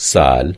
سال